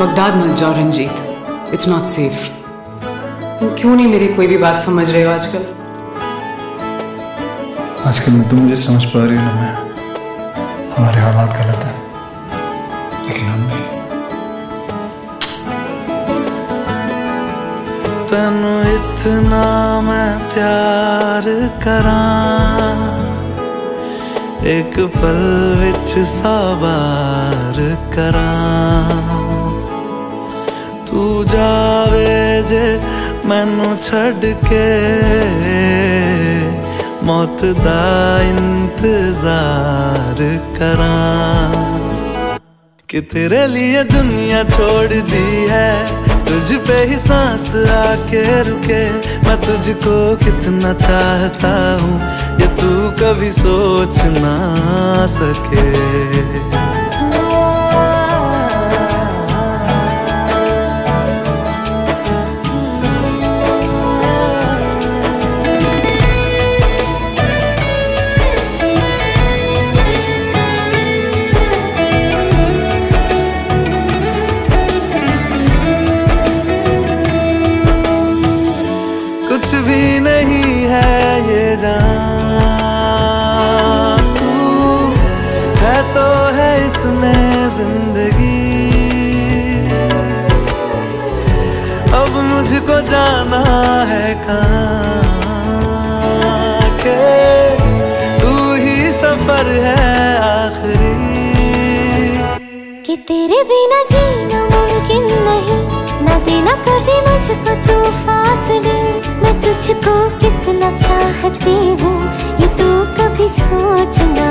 Baghdad मत जाओ Ranjit. It's not safe तुम क्यों नहीं मेरी कोई भी बात समझ रहे हो आजकल? आजकल मैं तुम मुझे समझ पा रही हो ना मैं हमारे हालात गलत है। लेकिन हम नहीं। तेनू इतना मैं प्यार करा एक पल विच सवार करा। तू जावे जे मैनू के मौत दा इंतज़ार करा। कि तेरे लिए दुनिया छोड़ दी है, तुझ पे ही सांस आके रुके। मैं तुझको कितना चाहता हूँ, ये तू कभी सोच ना सके। इसमें ज़िंदगी। अब मुझको जाना है कहाँ के तू ही सफ़र है आखिरी। कि तेरे बिना जीना मुमकिन नहीं। न देना कभी मुझको तू फासले मैं तुझको कितना चाहती हूँ, ये तू कभी सोच ना